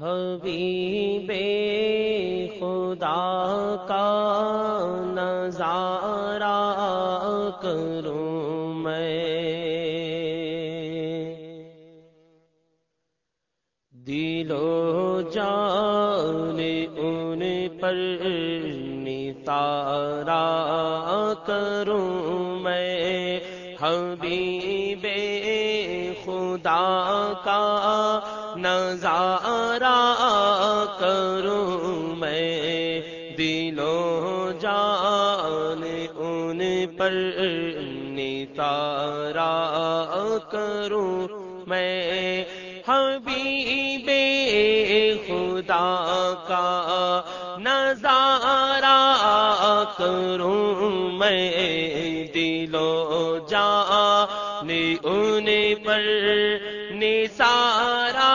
حبیب خدا کا نظارہ کروں میں۔ دلو جان ان پر نتارا کروں میں۔ حبیب خدا کا نظارہ کروں میں دلوں جان ان پر نتارا کروں میں حبیب خدا کا نظارہ کروں میں دلو جان ان پر نثارا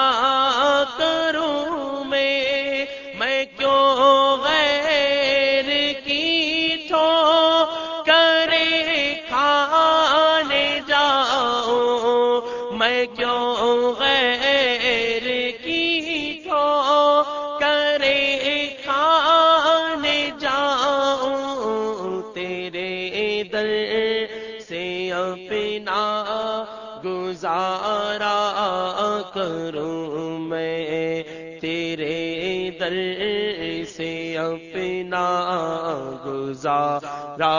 کروں میں تیرے در سے اپنا گزارا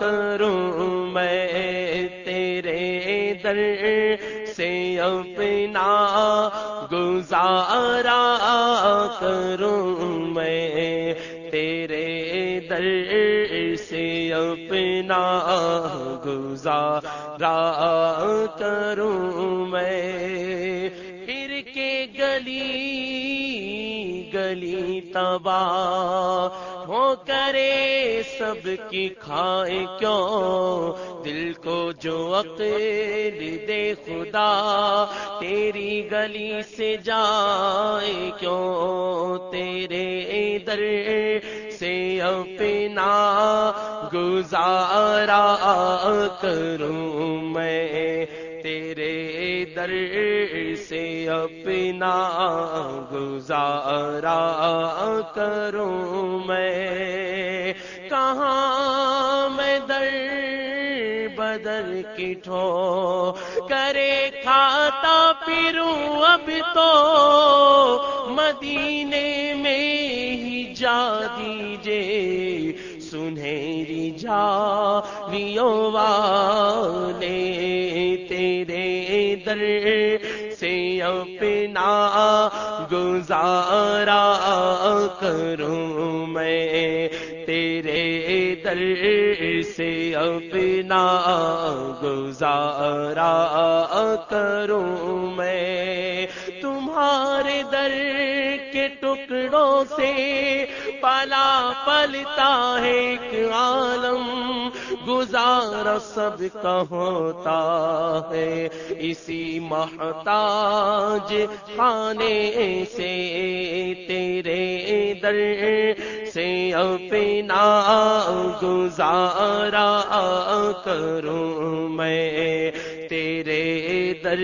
کروں میں تیرے در سے اپنا گزارا کروں میں تیرے در سے اپنا گزارا کروں میں گلی گلی تباہ۔ ہو کرے سب کی کھائے کیوں؟ دل کو جو عقل دے خدا، تیری گلی سے جائے کیوں؟ تیرے در سے اپنا گزارا کروں میں۔ در سے اپنا گزارا کروں میں۔ کہاں میں در بدر کی ٹھو کرے کھاتا پھروں اب تو۔ مدینے میں ہی جا دیجے سنہری جا والے تیرے در سے اپنا گزارا کروں میں تیرے در سے اپنا گزارا کروں میں تمہارے در کے ٹکڑوں سے پلا پلتا ہے ایک عالم گزارا سب کا ہوتا ہے۔ اسی محتاج خانے سے تیرے در سے اپنا گزارا کروں میں۔ تیرے در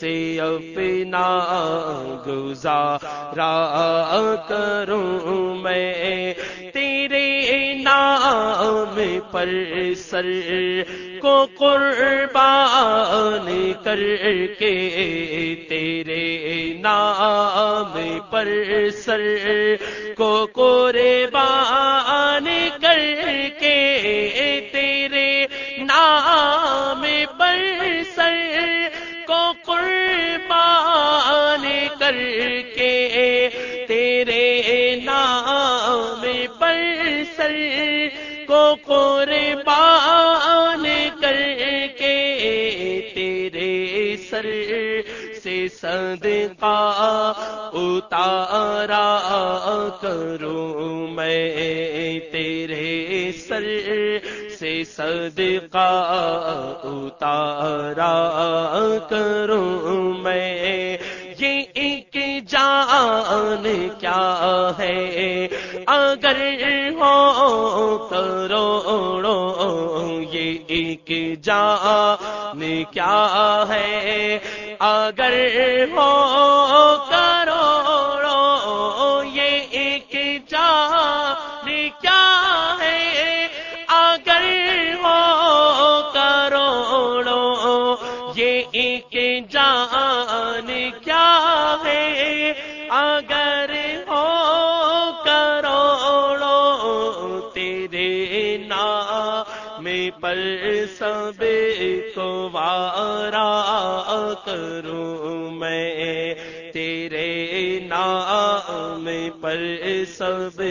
سے اپنا گزارا کروں میں۔ نام پر سر کو قربان کر کے تیرے نام پر سر کو قربان کر کے تیرے نام پر سر کو قربان کر کے تیرے نام پر سر قربان کر کے تیرے سر سے صدقہ اتارا کروں میں تیرے سر سے صدقہ اتارا کروں میں یہ ایک جان کیا ہے اگر جان کیا ہے؟ اگر ہو کرو یہ ایک کیا ہے؟ اگر ہو کروڑو یہ ایک جان کیا ہے؟ اگر پر سب کو وارا کروں میں تیرے نام پر سب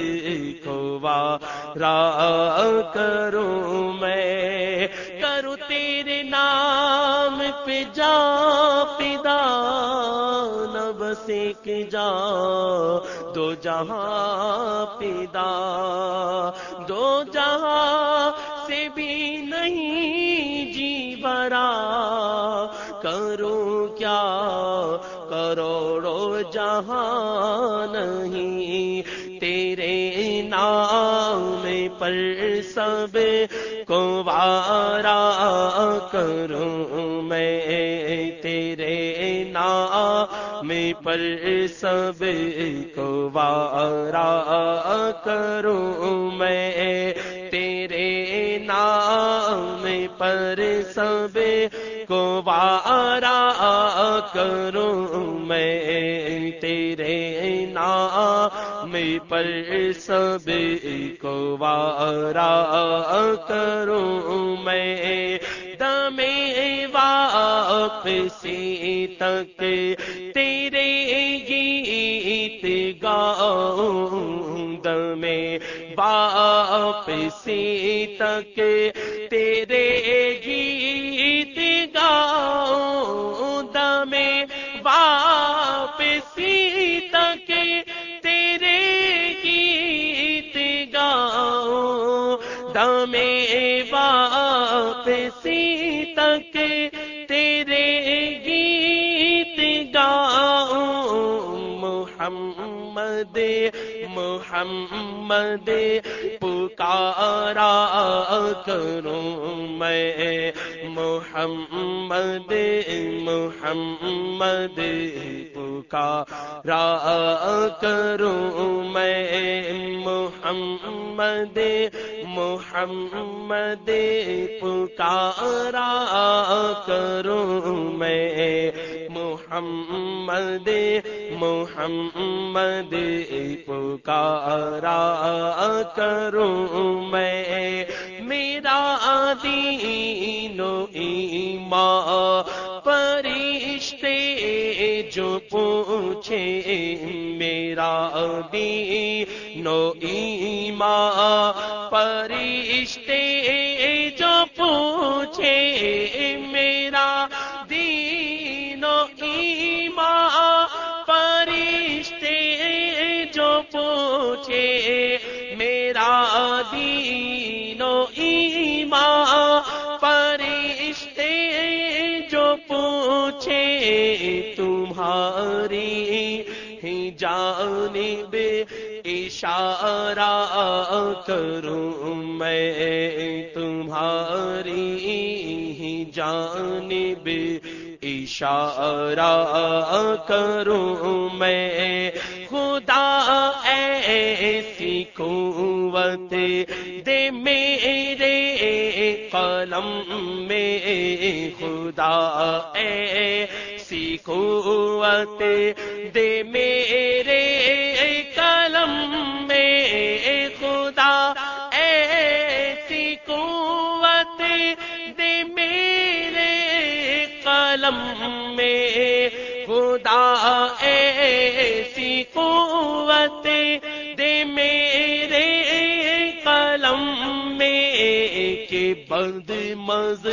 کو وارا کروں میں کروں تیرے نام پہ جا پدا نہ بس ایک جا دو جہاں پدا دو جہاں سے بھی نہیں جی برا کروں کیا؟ کروڑو جہاں نہیں۔ تیرے نام پر سب کو وارا کروں میں۔ تیرے نام پر سب کو وارا کروں میں۔ پر سب کو وارا کروں میں تیرے نام پر سب کو وارا کروں میں دم واپسی تک تیرے گیت گاؤں باپ واپسی تک تیرے گیت گاؤں محمد محمد پکارا کروں میں محمد محمد پکارا کروں میں محمد محمد پکارا کروں میں محمد محمد پکارا کروں میں میرا دین و ایمان جو پوچھے میرا دین نو ایما پرشتے جانب اشارہ کروں میں تمہاری ہی جانب اشارہ کروں میں خدا ایسی قوت دے میرے قلم میں خدا ایسی قوت دے میرے قلم میں خدا، ایسی قوت دے میرے قلم میں خدا، ایسی قوت دے میرے قلم میں کہ بد مز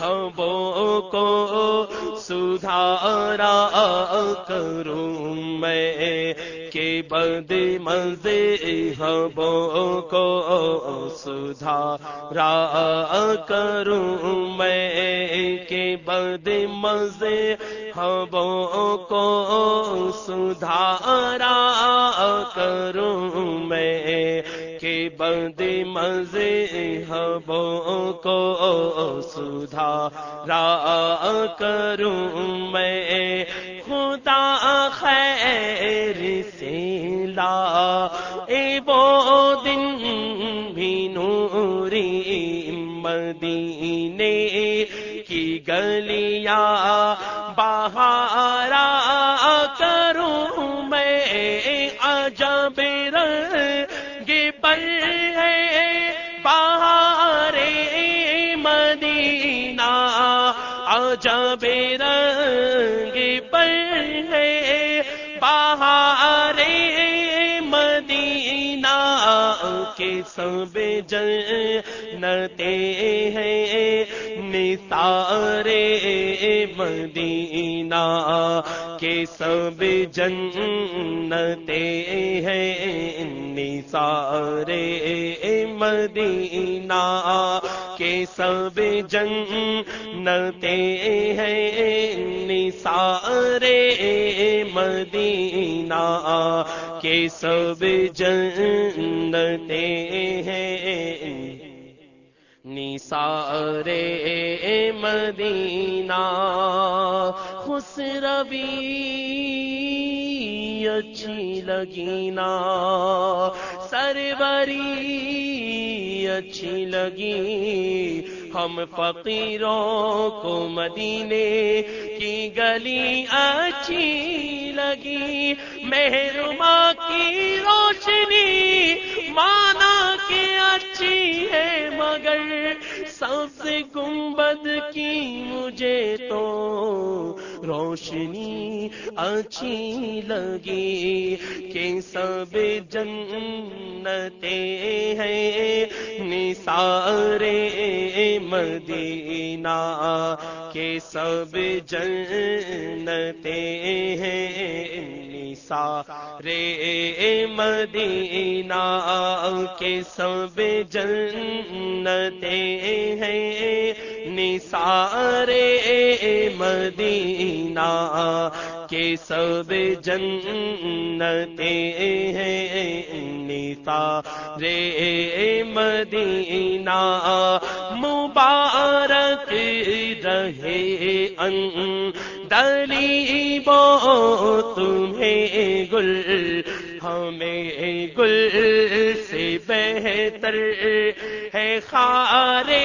ہموں کو سدھارا کروں میں کہ بد مزے ہموں کو سدھارا کروں میں کہ بد مزے ہموں کو سدھارا کروں میں کہ بد مزے ہموں کو سدھارا کروں میں خدا خیر سے لا اے وہ دن بھی نوری مدینے کی گلیاں بہارا جب رنگ پر ہے بہار مدینہ کے سب جنتے ہیں۔ نثارے مدینہ کے سب جنتے ہیں۔ نثارے مدینہ کے سب جنتے ہیں نثارے مدینہ کے سب جنتے ہیں نثارے مدینہ خسروی اچھی لگینا سروری اچھی لگی۔ ہم فقیروں کو مدینے کی گلی اچھی لگی۔ محرما کی روشنی مانا کہ اچھی ہے، مگر سب سے گنبد کی مجھے تو روشنی اچھی لگی کہ سب جنتے ہیں۔ نثارے مدینہ کہ سب جنتے ہیں۔ نثارے مدینہ کے سب جنتے ہیں۔ نثارے مدینہ کے سب جنتے ہیں۔ نیتا رے مدینہ مبارک رہے۔ ان دلی بو تمہیں گل ہمیں گل سے بہتر ہے۔ خارے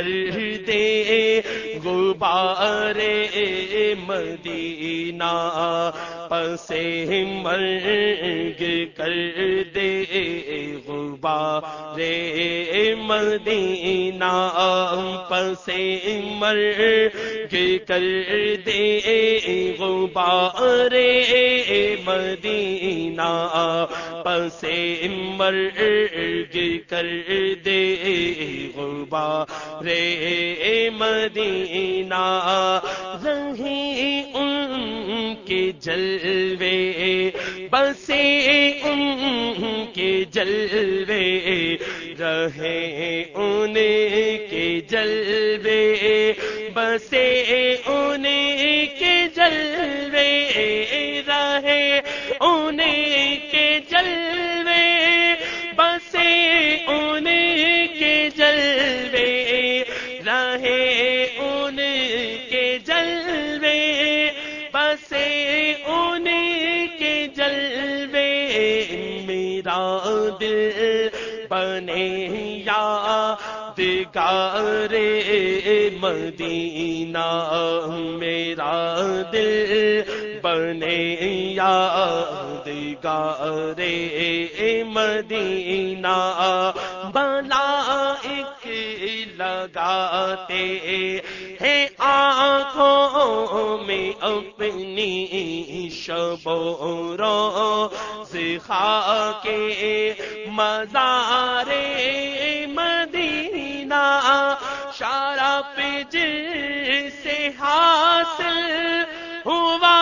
کر دے غبار مدینہ پسے مرگ کر دے غبار مدینہ پسے مرگ کر دے غبار مدینہ پسے مرگ کر دے غبار مدینہ رہے ان کے جلوے۔ بسے ان کے جلوے۔ رہے ان کے جلوے۔ بسے ان کے جلوے۔ یا دگار مدینہ، میرا دل بنے یا دگار مدینہ، بلا ایک لگاتے ہیں آنکھوں میں اپنی شبوں روز خا کے مزارے مدینہ شارا پج سے حاصل ہوا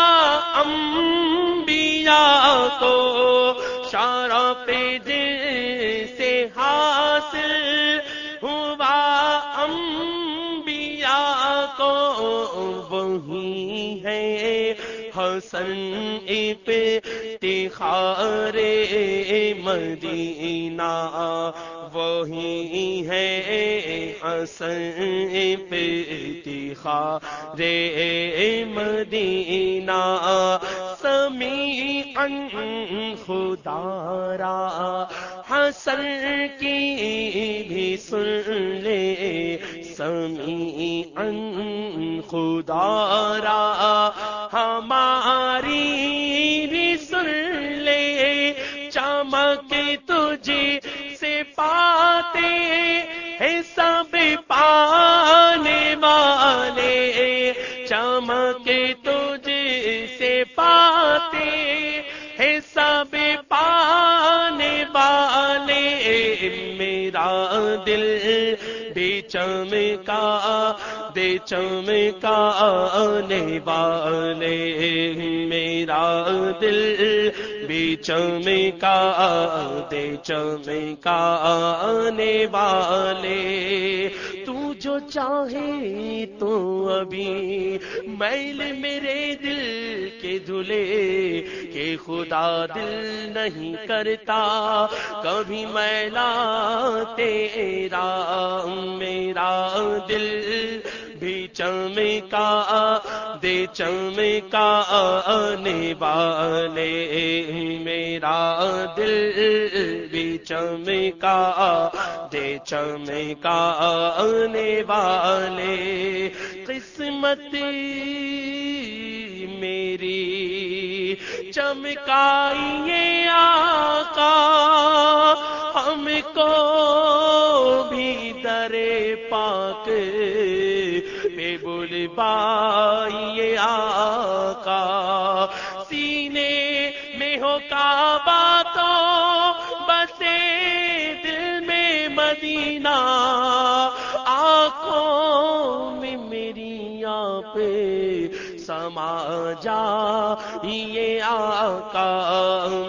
انبیاء کو شارا پج سے حاصل ہوا انبیاء کو، وہی ہے حسن افتخار مدینہ، وہی ہے حسن افتخار مدینہ۔ سمی ان خدارا حسن کی بھی سن لے۔ سمی ان خدارا ہماری بھی سن لے۔ چمک تجھے سے پاتے ہیں سب پانے والے۔ چمک تجھے سے پاتے ہیں سب پانے والے۔ میرا دل بے چمکا دے چمکا آنے والے میرا دل بھی چمکا دے چمکا آنے والے تو جو چاہے تو ابھی میل میرے دل کے دھلے کہ خدا دل نہیں کرتا کبھی میلا تیرا میرا دل بھی چمکا دے چمکا آنے والے۔ میرا دل بھی چمکا دے چمکا آنے والے۔ قسمت میری چمکائیے آقا، ہم کو بھی درے پاک پہ بول آقا۔ سینے میں ہو کعبہ تو بسے دل میں مدینہ۔ آنکھوں میں میری آپ سما جا یہ آقا۔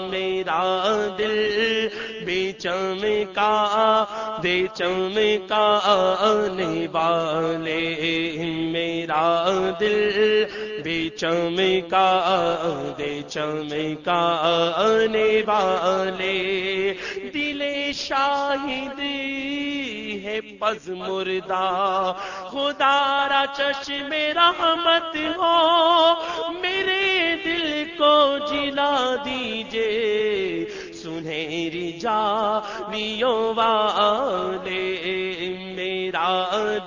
میرا دل بے چمکا دے چمکا آنے والے، میرا دل بے چمکا دے چمکا آنے والے۔ دل شاہد ہے پز مردہ، خدا را چشم رحمت ہو۔ میرے دل کو جلا دیجے سنہری جا والے، میرا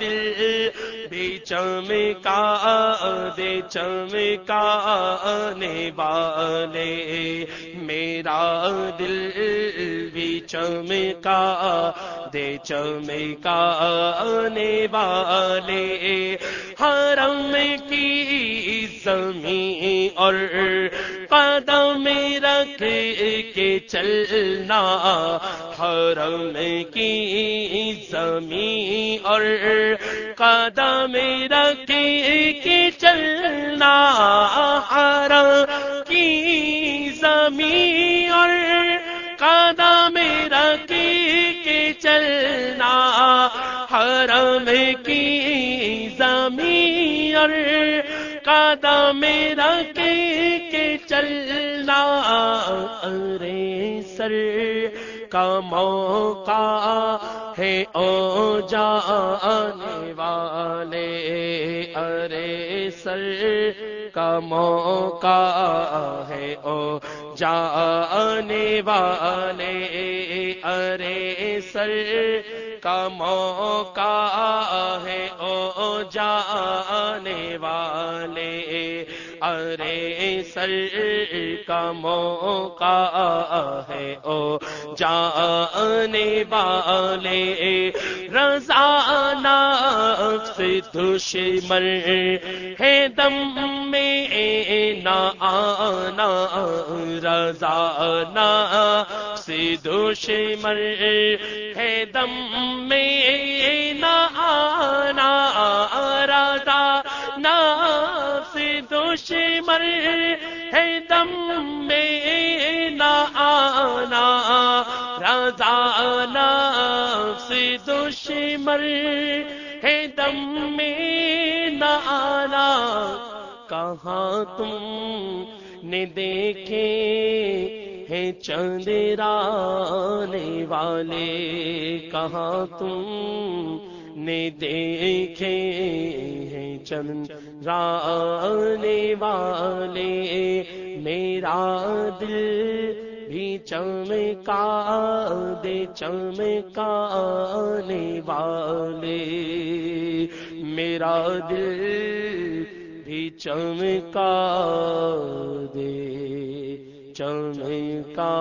دل بے چمکا دے چمکا آنے والے، میرا دل بھی چمکا دے چمکا آنے والے۔ حرم کی زمین اور قدم رکھ کے چلنا، حرم کی زمین اور قدم رکھ کے چلنا، حرم کی زمین اور قدم رکھ کے چلنا، حرم کی زمین اور قدم رکھ کے چلنا ارے سر کا موقع ہے او جانے والے ارے سر کا موقع ہے او جانے والے ارے سر کا موقع ہے او جانے والے۔ ارے سر کا موقع ہے او جانے والے رضا نفس دشمن ہے دم میں نہ آنا رضا نفس دشمن ہے دم میں نہ آنا دشمن ہے دم میں نہ آنا، رضا نفس دشمن ہے دم میں نہ آنا۔ کہاں تم نے دیکھے ہیں چندرانے والے؟ کہاں تم نے دیکھے ہیں چمرانے والے۔ میرا دل بھی چمکا دے چمکانے والے۔ میرا دل بھی چمکا دے چمکا